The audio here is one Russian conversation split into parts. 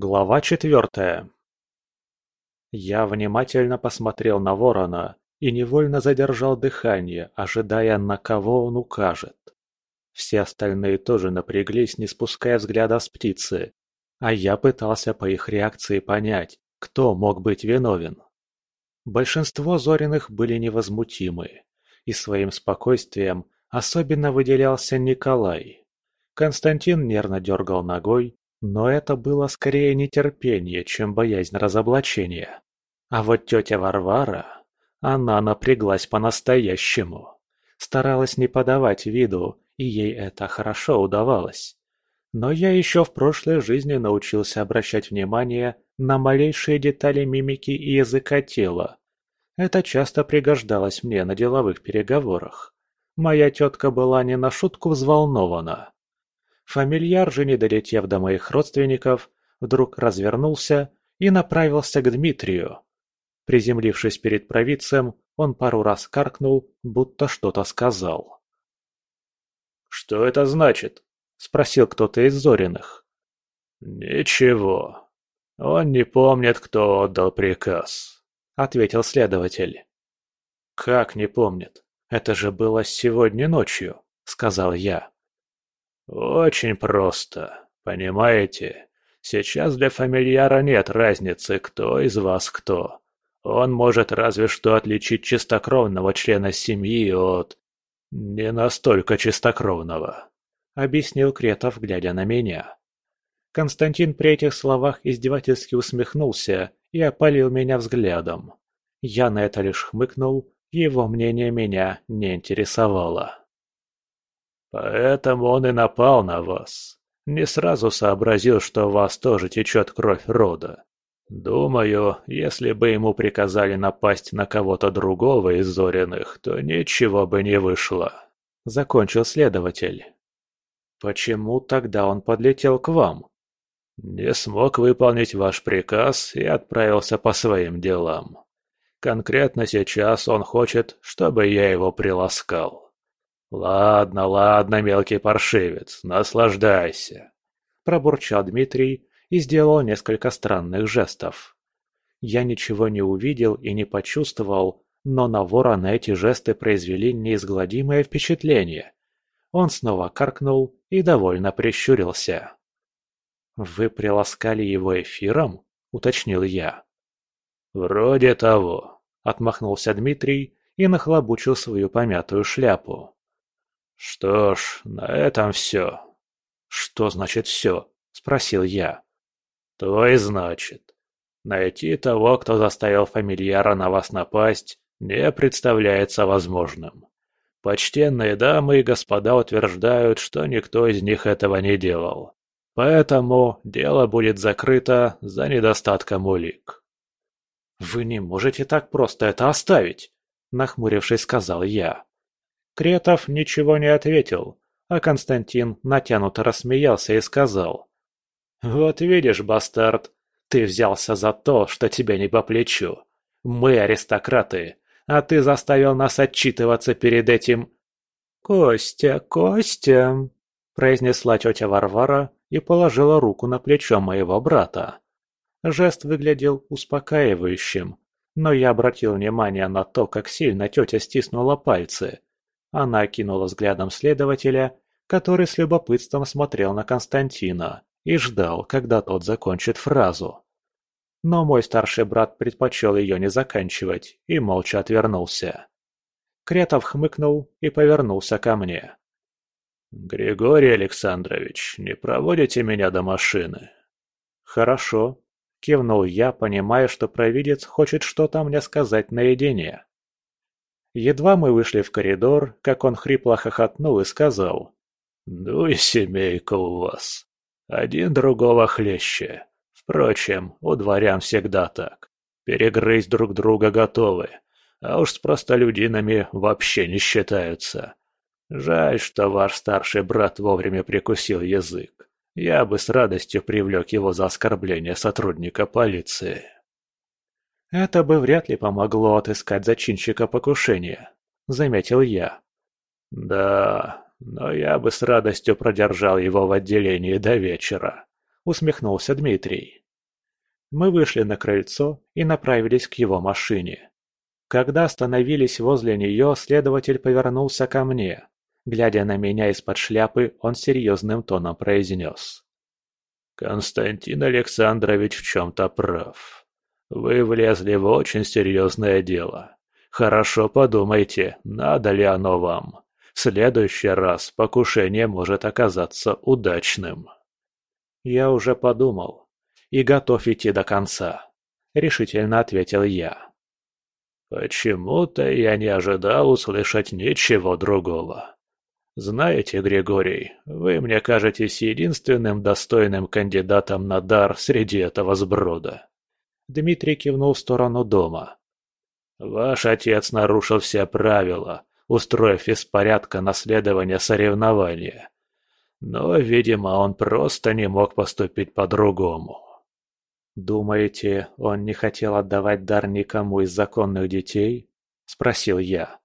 Глава четвертая. Я внимательно посмотрел на ворона и невольно задержал дыхание, ожидая, на кого он укажет. Все остальные тоже напряглись, не спуская взгляда с птицы, а я пытался по их реакции понять, кто мог быть виновен. Большинство Зориных были невозмутимы, и своим спокойствием особенно выделялся Николай. Константин нервно дергал ногой, но это было скорее нетерпение, чем боязнь разоблачения. А вот тетя Варвара, она напряглась по-настоящему. Старалась не подавать виду, и ей это хорошо удавалось. Но я еще в прошлой жизни научился обращать внимание на малейшие детали мимики и языка тела. Это часто пригождалось мне на деловых переговорах. Моя тетка была не на шутку взволнована. Фамильяр же, не долетев до моих родственников, вдруг развернулся и направился к Дмитрию. Приземлившись перед провидцем, он пару раз каркнул, будто что-то сказал. «Что это значит?» – спросил кто-то из Зориных. «Ничего. Он не помнит, кто отдал приказ», – ответил следователь. «Как не помнит? Это же было сегодня ночью», – сказал я. «Очень просто. Понимаете, сейчас для фамильяра нет разницы, кто из вас кто. Он может разве что отличить чистокровного члена семьи от... не настолько чистокровного», — объяснил Кретов, глядя на меня. Константин при этих словах издевательски усмехнулся и опалил меня взглядом. Я на это лишь хмыкнул, его мнение меня не интересовало. Поэтому он и напал на вас. Не сразу сообразил, что у вас тоже течет кровь рода. Думаю, если бы ему приказали напасть на кого-то другого из Зориных, то ничего бы не вышло. Закончил следователь. Почему тогда он подлетел к вам? Не смог выполнить ваш приказ и отправился по своим делам. Конкретно сейчас он хочет, чтобы я его приласкал. «Ладно, ладно, мелкий паршивец, наслаждайся!» Пробурчал Дмитрий и сделал несколько странных жестов. Я ничего не увидел и не почувствовал, но на ворона эти жесты произвели неизгладимое впечатление. Он снова каркнул и довольно прищурился. «Вы приласкали его эфиром?» — уточнил я. «Вроде того», — отмахнулся Дмитрий и нахлобучил свою помятую шляпу. «Что ж, на этом все». «Что значит все?» – спросил я. «То и значит. Найти того, кто заставил фамильяра на вас напасть, не представляется возможным. Почтенные дамы и господа утверждают, что никто из них этого не делал. Поэтому дело будет закрыто за недостатком улик». «Вы не можете так просто это оставить», – нахмурившись, сказал я. Кретов ничего не ответил, а Константин натянуто рассмеялся и сказал. «Вот видишь, бастард, ты взялся за то, что тебе не по плечу. Мы аристократы, а ты заставил нас отчитываться перед этим...» «Костя, Костя!» – произнесла тетя Варвара и положила руку на плечо моего брата. Жест выглядел успокаивающим, но я обратил внимание на то, как сильно тетя стиснула пальцы. Она окинула взглядом следователя, который с любопытством смотрел на Константина и ждал, когда тот закончит фразу. Но мой старший брат предпочел ее не заканчивать и молча отвернулся. Кретов хмыкнул и повернулся ко мне. «Григорий Александрович, не проводите меня до машины?» «Хорошо», — кивнул я, понимая, что провидец хочет что-то мне сказать наедине. Едва мы вышли в коридор, как он хрипло хохотнул и сказал. «Ну и семейка у вас. Один другого хлеще. Впрочем, у дворян всегда так. Перегрызть друг друга готовы, а уж с простолюдинами вообще не считаются. Жаль, что ваш старший брат вовремя прикусил язык. Я бы с радостью привлек его за оскорбление сотрудника полиции». «Это бы вряд ли помогло отыскать зачинщика покушения», — заметил я. «Да, но я бы с радостью продержал его в отделении до вечера», — усмехнулся Дмитрий. Мы вышли на крыльцо и направились к его машине. Когда остановились возле нее, следователь повернулся ко мне. Глядя на меня из-под шляпы, он серьезным тоном произнес. «Константин Александрович в чем-то прав. Вы влезли в очень серьезное дело. Хорошо подумайте, надо ли оно вам. В следующий раз покушение может оказаться удачным». «Я уже подумал и готов идти до конца», — решительно ответил я. «Почему-то я не ожидал услышать ничего другого. Знаете, Григорий, вы мне кажетесь единственным достойным кандидатом на дар среди этого сброда». Дмитрий кивнул в сторону дома. «Ваш отец нарушил все правила, устроив из порядка наследования соревнования. Но, видимо, он просто не мог поступить по-другому. «Думаете, он не хотел отдавать дар никому из законных детей?» – спросил я.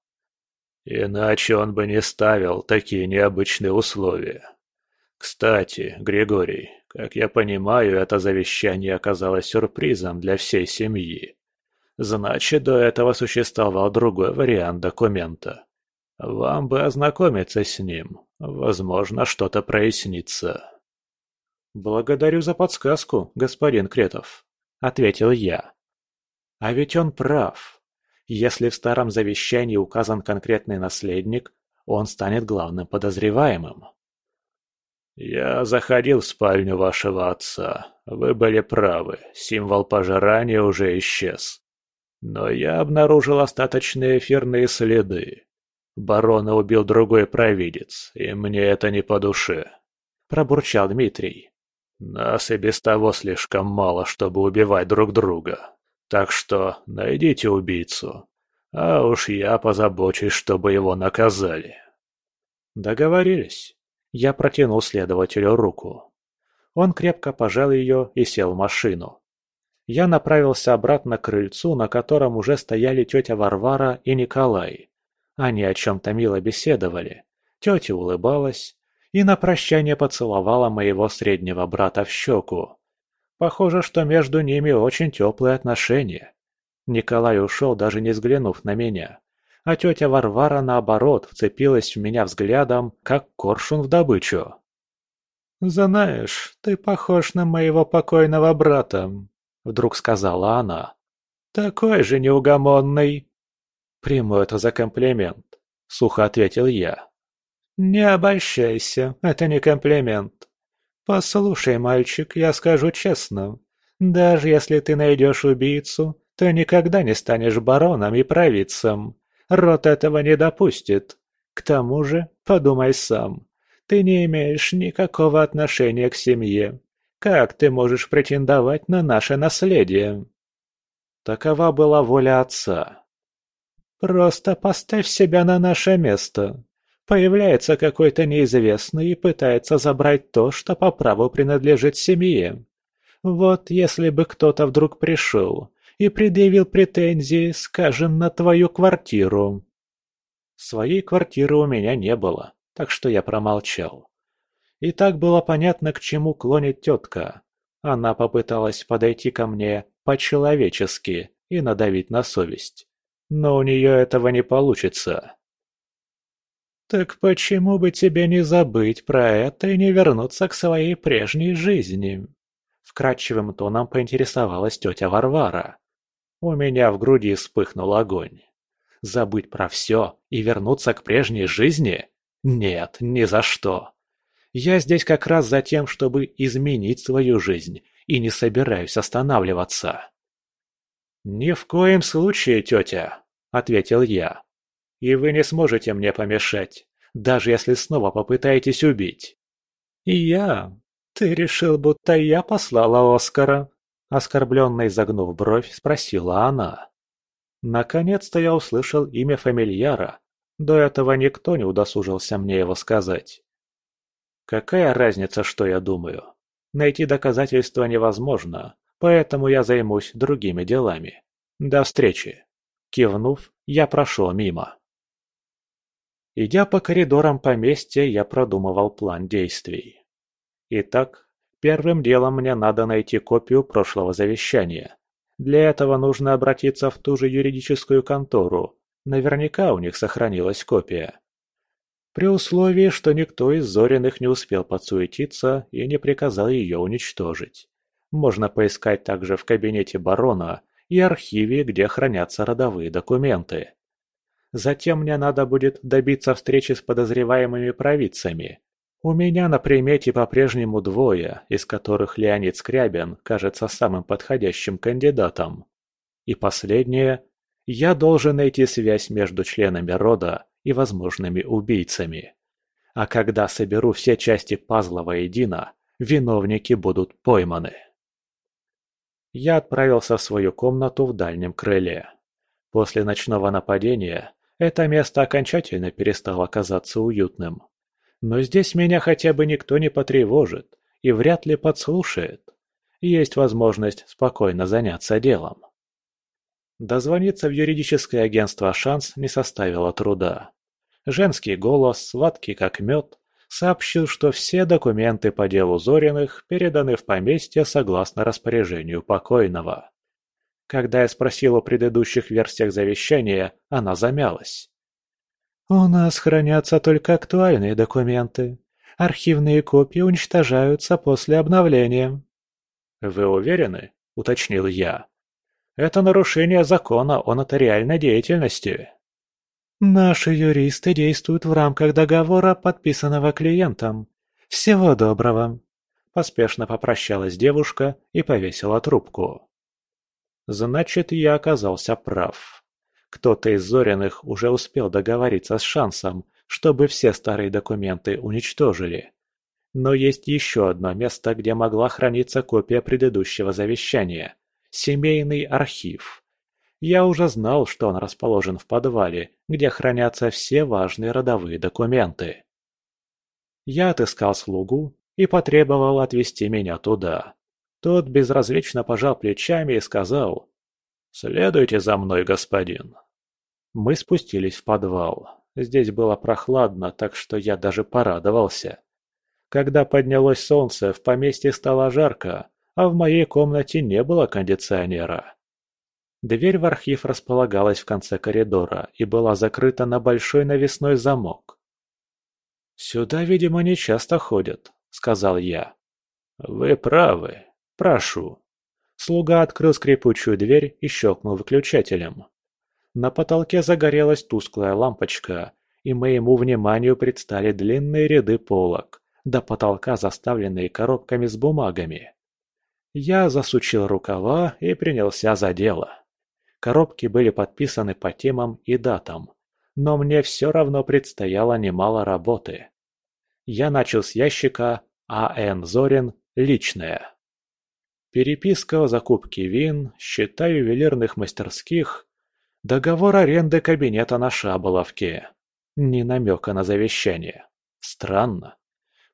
«Иначе он бы не ставил такие необычные условия. Кстати, Григорий, как я понимаю, это завещание оказалось сюрпризом для всей семьи. Значит, до этого существовал другой вариант документа. Вам бы ознакомиться с ним, возможно, что-то прояснится». «Благодарю за подсказку, господин Кретов», — ответил я. «А ведь он прав. Если в старом завещании указан конкретный наследник, он станет главным подозреваемым». «Я заходил в спальню вашего отца. Вы были правы, символ пожирания уже исчез. Но я обнаружил остаточные эфирные следы. Барона убил другой провидец, и мне это не по душе», — пробурчал Дмитрий. Нас и без того слишком мало, чтобы убивать друг друга. Так что найдите убийцу. А уж я позабочусь, чтобы его наказали. Договорились. Я протянул следователю руку. Он крепко пожал ее и сел в машину. Я направился обратно к крыльцу, на котором уже стояли тетя Варвара и Николай. Они о чем-то мило беседовали. Тетя улыбалась, и на прощание поцеловала моего среднего брата в щеку. Похоже, что между ними очень теплые отношения. Николай ушел, даже не взглянув на меня. А тетя Варвара, наоборот, вцепилась в меня взглядом, как коршун в добычу. «Знаешь, ты похож на моего покойного брата», — вдруг сказала она. «Такой же неугомонный». «Приму это за комплимент», — сухо ответил я. «Не обольщайся, это не комплимент. Послушай, мальчик, я скажу честно. Даже если ты найдешь убийцу, то никогда не станешь бароном и провидцем. Рот этого не допустит. К тому же, подумай сам, ты не имеешь никакого отношения к семье. Как ты можешь претендовать на наше наследие?» Такова была воля отца. «Просто поставь себя на наше место. Появляется какой-то неизвестный и пытается забрать то, что по праву принадлежит семье. Вот если бы кто-то вдруг пришел и предъявил претензии, скажем, на твою квартиру. Своей квартиры у меня не было, так что я промолчал. И так было понятно, к чему клонит тетка. Она попыталась подойти ко мне по-человечески и надавить на совесть. Но у нее этого не получится. «Так почему бы тебе не забыть про это и не вернуться к своей прежней жизни?» Вкрадчивым тоном поинтересовалась тетя Варвара. У меня в груди вспыхнул огонь. Забыть про все и вернуться к прежней жизни? Нет, ни за что. Я здесь как раз за тем, чтобы изменить свою жизнь, и не собираюсь останавливаться. «Ни в коем случае, тетя», — ответил я и вы не сможете мне помешать, даже если снова попытаетесь убить. Я... Ты решил, будто я послала Оскара? Оскорбленно изогнув бровь, спросила она. Наконец-то я услышал имя фамильяра. До этого никто не удосужился мне его сказать. Какая разница, что я думаю? Найти доказательства невозможно, поэтому я займусь другими делами. До встречи. Кивнув, я прошел мимо. Идя по коридорам поместья, я продумывал план действий. Итак, Первым делом мне надо найти копию прошлого завещания. Для этого нужно обратиться в ту же юридическую контору. Наверняка у них сохранилась копия. При условии, что никто из Зориных не успел подсуетиться и не приказал ее уничтожить. Можно поискать также в кабинете барона и архиве, где хранятся родовые документы. Затем мне надо будет добиться встречи с подозреваемыми провидцами. У меня на примете по-прежнему двое, из которых Леонид Скрябин кажется самым подходящим кандидатом. И последнее. Я должен найти связь между членами рода и возможными убийцами. А когда соберу все части пазла воедино, виновники будут пойманы. Я отправился в свою комнату в дальнем крыле. После ночного нападения это место окончательно перестало казаться уютным. Но здесь меня хотя бы никто не потревожит и вряд ли подслушает. Есть возможность спокойно заняться делом. Дозвониться в юридическое агентство «Шанс» не составило труда. Женский голос, сладкий как мед, сообщил, что все документы по делу Зориных переданы в поместье согласно распоряжению покойного. Когда я спросил о предыдущих версиях завещания, она замялась. «У нас хранятся только актуальные документы. Архивные копии уничтожаются после обновления». «Вы уверены?» – уточнил я. «Это нарушение закона о нотариальной деятельности». «Наши юристы действуют в рамках договора, подписанного клиентом. Всего доброго!» Поспешно попрощалась девушка и повесила трубку. Значит, я оказался прав. Кто-то из Зориных уже успел договориться с Шансом, чтобы все старые документы уничтожили. Но есть еще одно место, где могла храниться копия предыдущего завещания – семейный архив. Я уже знал, что он расположен в подвале, где хранятся все важные родовые документы. Я отыскал слугу и потребовал отвезти меня туда. Тот безразлично пожал плечами и сказал «Следуйте за мной, господин». Мы спустились в подвал. Здесь было прохладно, так что я даже порадовался. Когда поднялось солнце, в поместье стало жарко, а в моей комнате не было кондиционера. Дверь в архив располагалась в конце коридора и была закрыта на большой навесной замок. «Сюда, видимо, не часто ходят», — сказал я. «Вы правы. Прошу». Слуга открыл скрипучую дверь и щелкнул выключателем. На потолке загорелась тусклая лампочка, и моему вниманию предстали длинные ряды полок, до потолка заставленные коробками с бумагами. Я засучил рукава и принялся за дело. Коробки были подписаны по темам и датам, но мне все равно предстояло немало работы. Я начал с ящика А.Н. Зорин «Личное». Переписка о закупке вин, счета ювелирных мастерских, договор аренды кабинета на Шаболовке. Ни намека на завещание. Странно.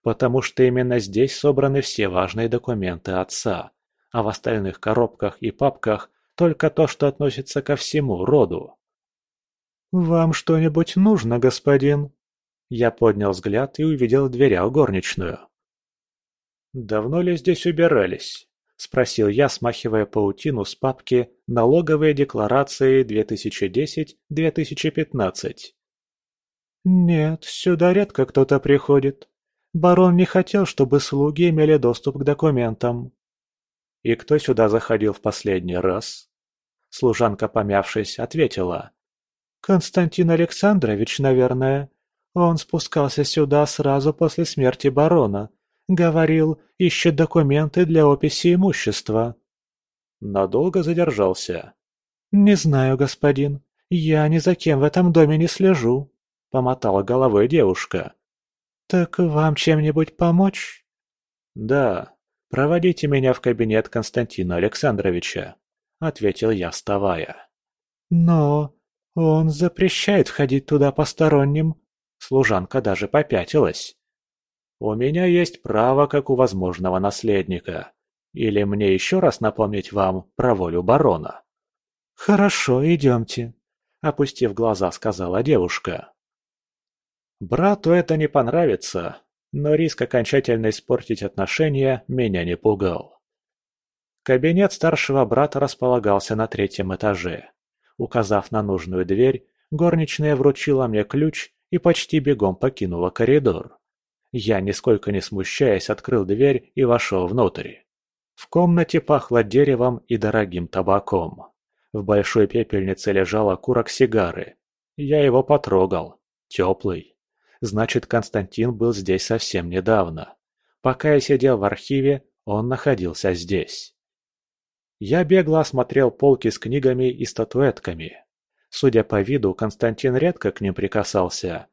Потому что именно здесь собраны все важные документы отца, а в остальных коробках и папках только то, что относится ко всему роду. «Вам что-нибудь нужно, господин?» Я поднял взгляд и увидел в горничную. «Давно ли здесь убирались?» – спросил я, смахивая паутину с папки «Налоговые декларации 2010-2015». «Нет, сюда редко кто-то приходит. Барон не хотел, чтобы слуги имели доступ к документам». «И кто сюда заходил в последний раз?» Служанка, помявшись, ответила. «Константин Александрович, наверное. Он спускался сюда сразу после смерти барона. Говорил, ищет документы для описи имущества». Надолго задержался. «Не знаю, господин. Я ни за кем в этом доме не слежу», — помотала головой девушка. «Так вам чем-нибудь помочь?» «Да. Проводите меня в кабинет Константина Александровича». — ответил я, вставая. «Но он запрещает ходить туда посторонним». Служанка даже попятилась. «У меня есть право, как у возможного наследника. Или мне еще раз напомнить вам про волю барона?» «Хорошо, идемте», — опустив глаза, сказала девушка. «Брату это не понравится, но риск окончательно испортить отношения меня не пугал. Кабинет старшего брата располагался на третьем этаже. Указав на нужную дверь, горничная вручила мне ключ и почти бегом покинула коридор. Я, нисколько не смущаясь, открыл дверь и вошел внутрь. В комнате пахло деревом и дорогим табаком. В большой пепельнице лежал окурок сигары. Я его потрогал. Теплый. Значит, Константин был здесь совсем недавно. Пока я сидел в архиве, он находился здесь. Я бегло осмотрел полки с книгами и статуэтками. Судя по виду, Константин редко к ним прикасался.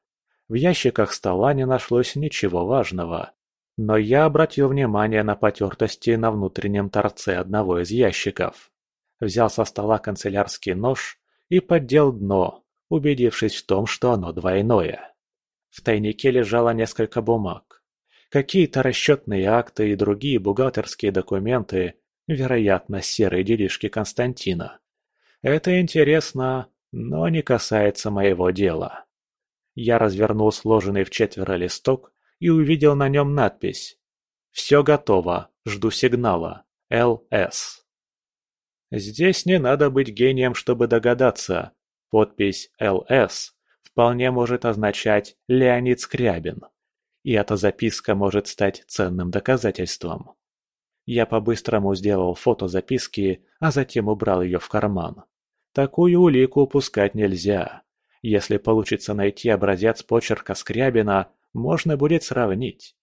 В ящиках стола не нашлось ничего важного. Но я обратил внимание на потертости на внутреннем торце одного из ящиков. Взял со стола канцелярский нож и поддел дно, убедившись в том, что оно двойное. В тайнике лежало несколько бумаг. Какие-то расчетные акты и другие бухгалтерские документы, вероятно, серые делишки Константина. Это интересно, но не касается моего дела. Я развернул сложенный в четверо листок и увидел на нем надпись «Все готово, жду сигнала. ЛС». Здесь не надо быть гением, чтобы догадаться. Подпись «ЛС» вполне может означать «Леонид Скрябин». И эта записка может стать ценным доказательством. Я по-быстрому сделал фото записки, а затем убрал ее в карман. Такую улику упускать нельзя. Если получится найти образец почерка Скрябина, можно будет сравнить.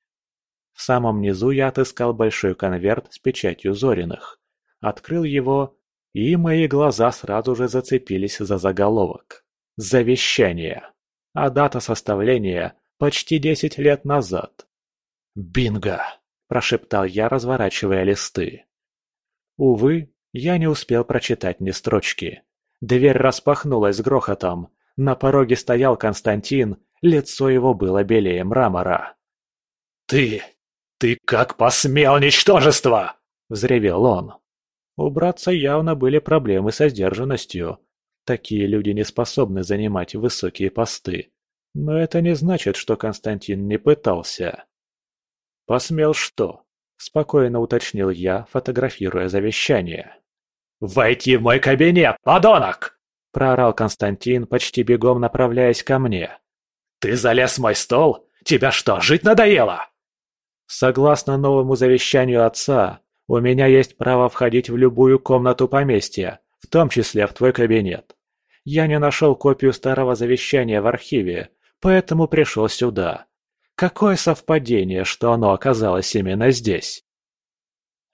В самом низу я отыскал большой конверт с печатью Зориных. Открыл его, и мои глаза сразу же зацепились за заголовок. Завещание. А дата составления почти десять лет назад. «Бинго!» – прошептал я, разворачивая листы. Увы, я не успел прочитать ни строчки. Дверь распахнулась с грохотом, на пороге стоял Константин, лицо его было белее мрамора. «Ты... ты как посмел, ничтожество!» – взревел он. У братца явно были проблемы со сдержанностью. Такие люди не способны занимать высокие посты. Но это не значит, что Константин не пытался. «Посмел что?» – спокойно уточнил я, фотографируя завещание. «Войти в мой кабинет, подонок!» – проорал Константин, почти бегом направляясь ко мне. «Ты залез в мой стол? Тебя что, жить надоело?» «Согласно новому завещанию отца, у меня есть право входить в любую комнату поместья, в том числе в твой кабинет. Я не нашел копию старого завещания в архиве, поэтому пришел сюда. Какое совпадение, что оно оказалось именно здесь?»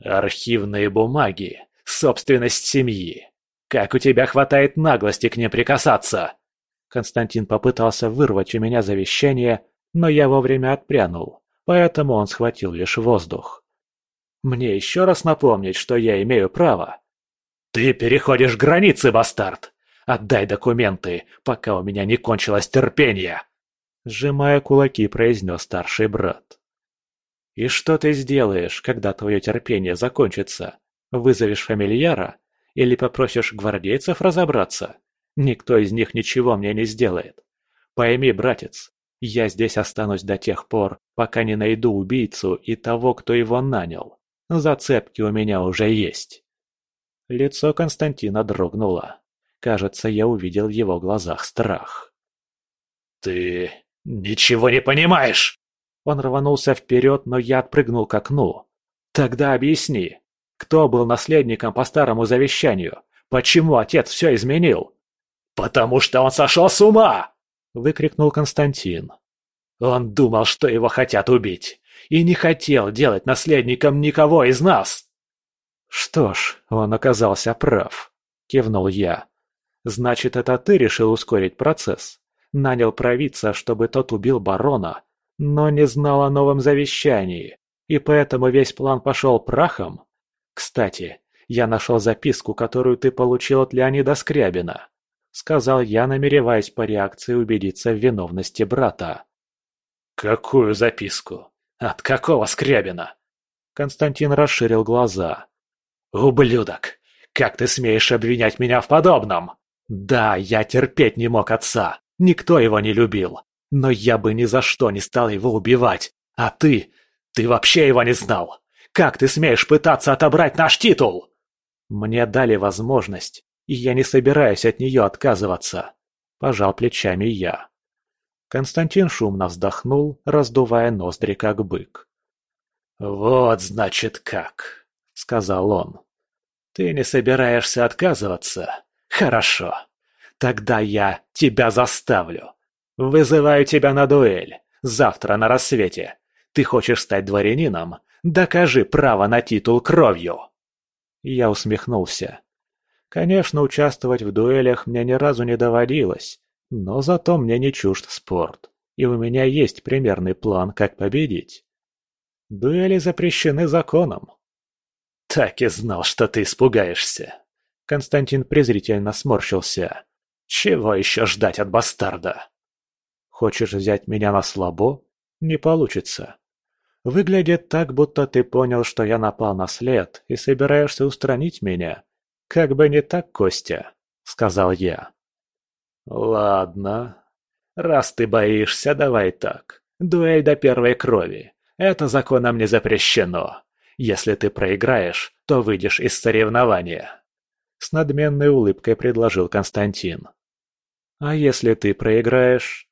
«Архивные бумаги, собственность семьи. «Как у тебя хватает наглости к ним прикасаться?» Константин попытался вырвать у меня завещание, но я вовремя отпрянул, поэтому он схватил лишь воздух. «Мне еще раз напомнить, что я имею право?» «Ты переходишь границы, бастард! Отдай документы, пока у меня не кончилось терпение!» Сжимая кулаки, произнес старший брат. «И что ты сделаешь, когда твое терпение закончится? Вызовешь фамильяра или попросишь гвардейцев разобраться? Никто из них ничего мне не сделает. Пойми, братец, я здесь останусь до тех пор, пока не найду убийцу и того, кто его нанял. Зацепки у меня уже есть. Лицо Константина дрогнуло. Кажется, я увидел в его глазах страх. «Ты ничего не понимаешь!» Он рванулся вперед, но я отпрыгнул к окну. «Тогда объясни, кто был наследником по старому завещанию? Почему отец все изменил? «Потому что он сошел с ума!» – выкрикнул Константин. «Он думал, что его хотят убить, и не хотел делать наследником никого из нас!» «Что ж, он оказался прав», – кивнул я. «Значит, это ты решил ускорить процесс? Нанял провидца, чтобы тот убил барона, но не знал о новом завещании, и поэтому весь план пошел прахом?» «Кстати, я нашел записку, которую ты получил от Леонида Скрябина», — сказал я, намереваясь по реакции убедиться в виновности брата. «Какую записку? От какого Скрябина?» Константин расширил глаза. «Ублюдок! Как ты смеешь обвинять меня в подобном? Да, я терпеть не мог отца, никто его не любил, но я бы ни за что не стал его убивать, А ты... ты вообще его не знал! Как ты смеешь пытаться отобрать наш титул?» «Мне дали возможность, и я не собираюсь от нее отказываться», – пожал плечами я. Константин шумно вздохнул, раздувая ноздри как бык. «Вот, значит, как», — сказал он. «Ты не собираешься отказываться? Хорошо. Тогда я тебя заставлю. Вызываю тебя на дуэль. Завтра на рассвете. Ты хочешь стать дворянином? Докажи право на титул кровью!» Я усмехнулся. Конечно, участвовать в дуэлях мне ни разу не доводилось, но зато мне не чужд спорт, и у меня есть примерный план, как победить. Дуэли запрещены законом. Так и знал, что ты испугаешься. Константин презрительно сморщился. Чего еще ждать от бастарда? Хочешь взять меня на слабо? Не получится. Выглядит так, будто ты понял, что я напал на след и собираешься устранить меня. Как бы не так, Костя, сказал я. Ладно. Раз ты боишься, давай так. Дуэль до первой крови. Это законом не запрещено. Если ты проиграешь, то выйдешь из соревнования. С надменной улыбкой предложил Константин. А если ты проиграешь?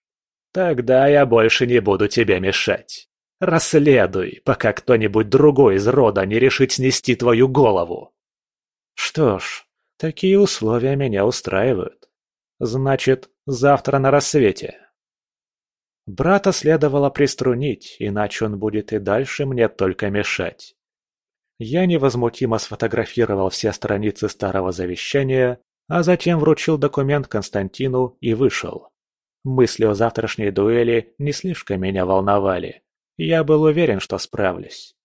Тогда я больше не буду тебе мешать. Расследуй, пока кто-нибудь другой из рода не решит снести твою голову. Что ж, такие условия меня устраивают. Значит, завтра на рассвете. Брата следовало приструнить, иначе он будет и дальше мне только мешать. Я невозмутимо сфотографировал все страницы старого завещания, а затем вручил документ Константину и вышел. Мысли о завтрашней дуэли не слишком меня волновали. Я был уверен, что справлюсь.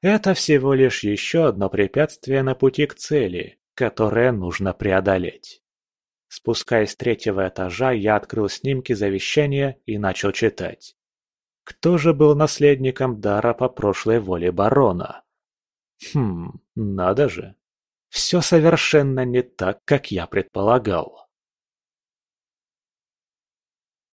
Это всего лишь еще одно препятствие на пути к цели, которое нужно преодолеть. Спускаясь с третьего этажа, я открыл снимки завещания и начал читать. Кто же был наследником дара по прошлой воле барона? Хм, надо же. Все совершенно не так, как я предполагал.